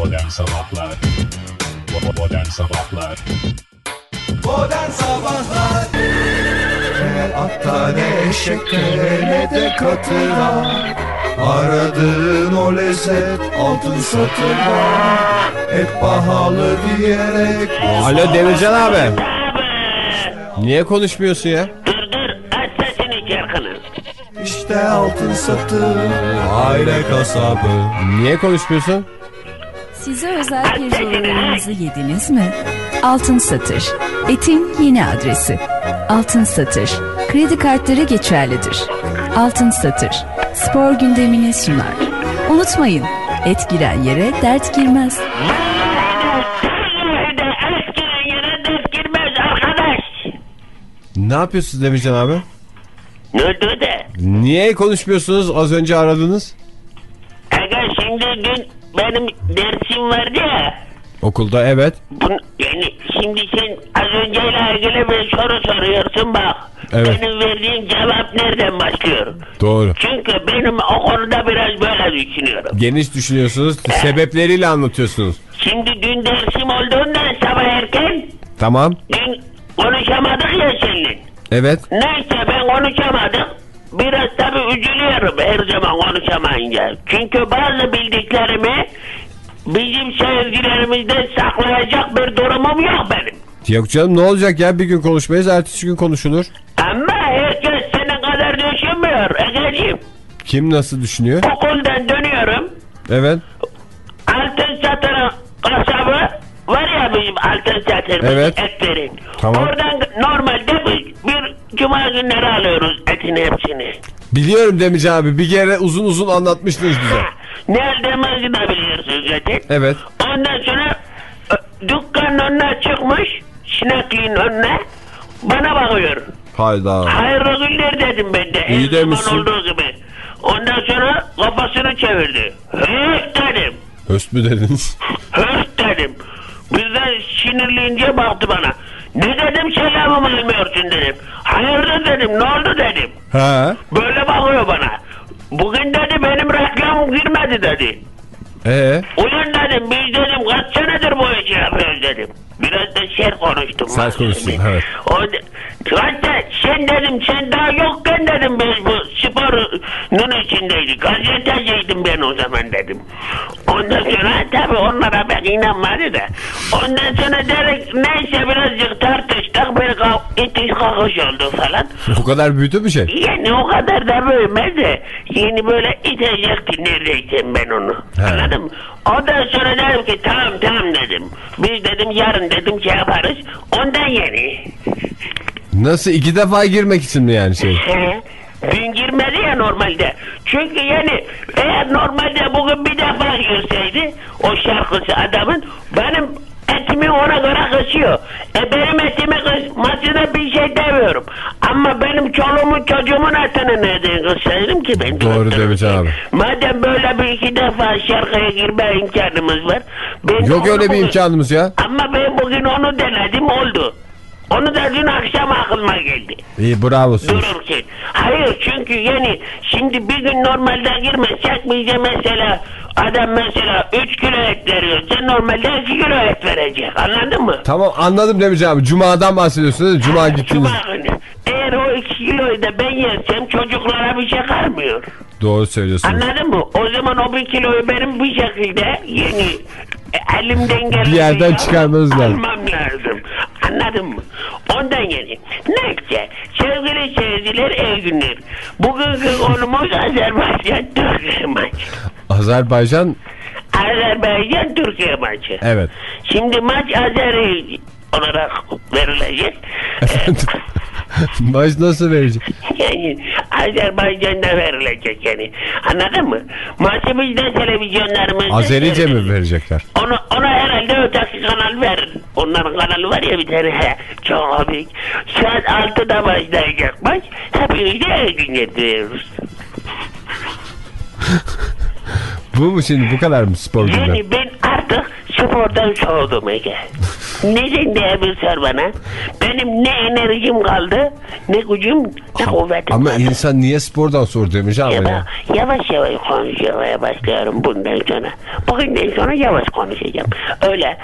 Modern Sabahlar Modern Sabahlar Modern Sabahlar Ne atta ne eşeklere ne de katıra Aradığın o lezzet altın satırda Hep pahalı diyerek Alo Demircan abi. Niye konuşmuyorsun ya? Dur dur aç sesini Kerkan'ın. İşte altın satır Aile kasabı Niye konuşmuyorsun? Size özel pirzolarınızı yediniz mi? Altın Satır. Etin yeni adresi. Altın Satır. Kredi kartları geçerlidir. Altın Satır. Spor gündemini sunar. Unutmayın, et giren yere dert girmez. Vallahi de eskiden yere dert girmez arkadaş. Ne yapıyorsunuz Demircan abi? Ne oldu da? Niye konuşmuyorsunuz? Az önce aradınız. Aga şimdi dün benim dersim vardı ya. Okulda evet. Bun, yani şimdi sen az önceyle ilgili bir soru soruyorsun bak. Evet. Benim verdiğim cevap nereden başlıyor? Doğru. Çünkü benim o konuda biraz böyle düşünüyorum. Geniş düşünüyorsunuz. Sebepleriyle anlatıyorsunuz. Şimdi dün dersim olduğundan sabah erken Tamam. dün konuşamadık ya seninle. Evet. Neyse ben konuşamadım. Biraz tabii üzülüyorum her zaman konuşamayınca. Çünkü bazı bildiklerimi bizim seyircilerimizden saklayacak bir durumum yok benim. Yok canım ne olacak ya bir gün konuşmayız ertesi gün konuşulur. Ama herkes senin kadar düşünmüyor Ege'ciğim. Kim nasıl düşünüyor? Okuldan dönüyorum. Evet. Altın satırın kasabı var ya bizim altın satır Evet. etlerin. Tamam. Oradan normalde cuma günleri alıyoruz etin hepsini. Biliyorum Demircan abi bir kere uzun uzun anlatmıştınız bize. Nerede da biliyorsun zaten. Evet. Ondan sonra e, dükkanın önüne çıkmış. Sinekliğin önüne. Bana bakıyor. Hayda. Hayırlı günler dedim ben de. İyi her demişsin. olduğu gibi. Ondan sonra kafasını çevirdi. Höt dedim. Höst mü dediniz? Höt dedim. Birden sinirleyince baktı bana. Ne dedim selamımı almıyorsun dedim. Hayırdır dedim ne oldu dedim. Ha. Böyle bakıyor bana. Bugün dedi benim reklamım girmedi dedi. Ee? Ulan dedim biz dedim kaç senedir bu işi yapıyoruz dedim. Biraz da sert konuştum. Sert konuştun, evet. O hatta sen dedim sen daha yokken dedim biz bu sporun içindeydik. Gazeteciydim ben o zaman dedim. Ondan sonra tabii onlara ben inanmadı da. Ondan sonra dedik neyse birazcık tartıştık bir kav itiş kakış oldu falan. O kadar büyüdü mü şey? Yani o kadar da büyümez de yeni böyle itecekti neredeyse ben onu. He. Anladın mı? Ondan sonra dedim ki tamam tamam dedim. Biz dedim yarın dedim şey yaparız. Ondan yeni. Nasıl iki defa girmek için mi yani şey? Dün girmedi ya normalde. Çünkü yani eğer normalde bugün bir defa girseydi o şarkısı adamın benim etimi ona göre kısıyor. E benim etimi kısmasına bir şey demiyorum. Ama benim çoluğumun çocuğumun etini neden kıssaydım ki ben? Doğru dururken? abi. Madem böyle bir iki defa şarkıya girme imkanımız var. Ben Yok öyle bir imkanımız ya. Ama bugün onu denedim oldu. Onu da dün akşam aklıma geldi İyi bravosunuz. dururken. Hayır çünkü yani şimdi bir gün normalde girmesek bize mesela adam mesela 3 kilo et veriyor. Sen normalde 2 kilo et verecek anladın mı? Tamam anladım Demircan abi. Cuma'dan bahsediyorsunuz. Cuma gittiniz. Cuma günü. Eğer o 2 kiloyu da ben yersem çocuklara bir şey kalmıyor. Doğru söylüyorsunuz. Anladın mı? O zaman o bir kiloyu benim bir şekilde yeni e, elimden gelen Bir yerden çıkarmanız lazım. Almam lazım. Anladın mı? Ondan yeni. Neyse sevgili seyirciler iyi günler. Bugünkü konumuz Azerbaycan Türkiye maçı. Azerbaycan Azerbaycan Türkiye maçı. evet. Şimdi maç Azeri olarak verilecek. Efendim. Baş nasıl verecek? Yani Azerbaycan'da verilecek yani. Anladın mı? Maçı biz de televizyonlarımızda... Azerice mi verecekler? Onu, ona herhalde öteki kanal verir. Onların kanalı var ya bir tane. He, çok büyük. Saat 6'da başlayacak maç. İyi günler diliyoruz. Bu mu şimdi bu kadar mı spor gündem? Yani ben artık spordan soğudum Ege. Neden diye bir sor bana. Benim ne enerjim kaldı, ne gücüm, ne kuvvetim Ama kaldı. insan niye spordan soru demiş abi Ya ya. yavaş yavaş konuşmaya başlıyorum bundan sonra. Bugünden sonra yavaş konuşacağım. Öyle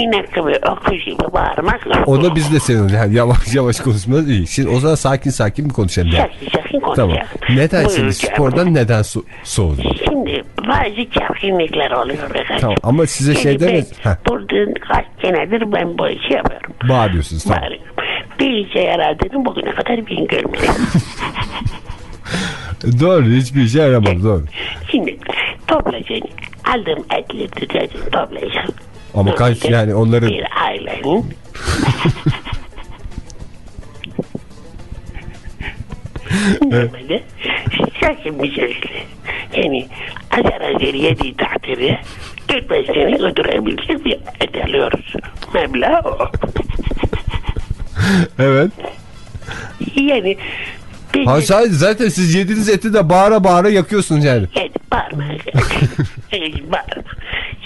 inek gibi, öküz gibi bağırmak. Onu biz de senin yani yavaş yavaş konuşmanız iyi. Şimdi o zaman sakin sakin bir konuşalım. Yani. Sakin sakin Tamam. konuşalım. Neden Buyurun şimdi canım. spordan neden so- soğudun? Şimdi bazı çapkınlıklar oluyor. Tamam ama size şey Şimdi ben demez. Burada kaç senedir ben bu işi yapıyorum. bağırıyorsunuz tamam. Bari bir işe yaradığını bugüne kadar ben görmedim. Doğru hiçbir işe yaramadı doğru. Şimdi toplayacaksın. Aldığım etleri tutacaksın toplayacaksın. Ama kaç yani onların Bir ailenin bir yani azar azar yediği takdirde 45 sene götürebilecek bir et alıyoruz. Meblağ o. evet. Yani Ha, zaten- zaten siz yediğiniz eti de bağıra bağıra yakıyorsunuz yani. Evet, bağırma. Bağırma.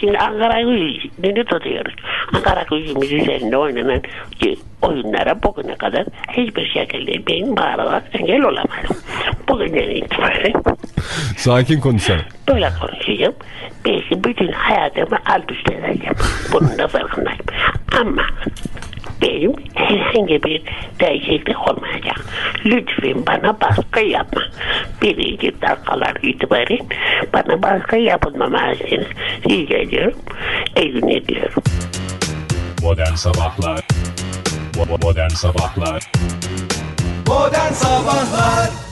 Şimdi Ankara gücünü tutuyoruz. Ankara gücümüz üzerinde oynanan oyunlara bugüne kadar hiçbir şekilde ben bağırarak engel olamadım. Bugünden itibaren Sakin konuşalım. böyle konuşacağım. Belki bütün hayatımı alt üst edeceğim. Bunun da farkındayım. Ama benim herhangi bir değişiklik olmayacak. Lütfen bana baskı yapma. Birinci dakikalar itibaren bana baskı yapılmamasını rica ediyorum. Eylül ediyorum. Modern Sabahlar Modern Sabahlar Modern Sabahlar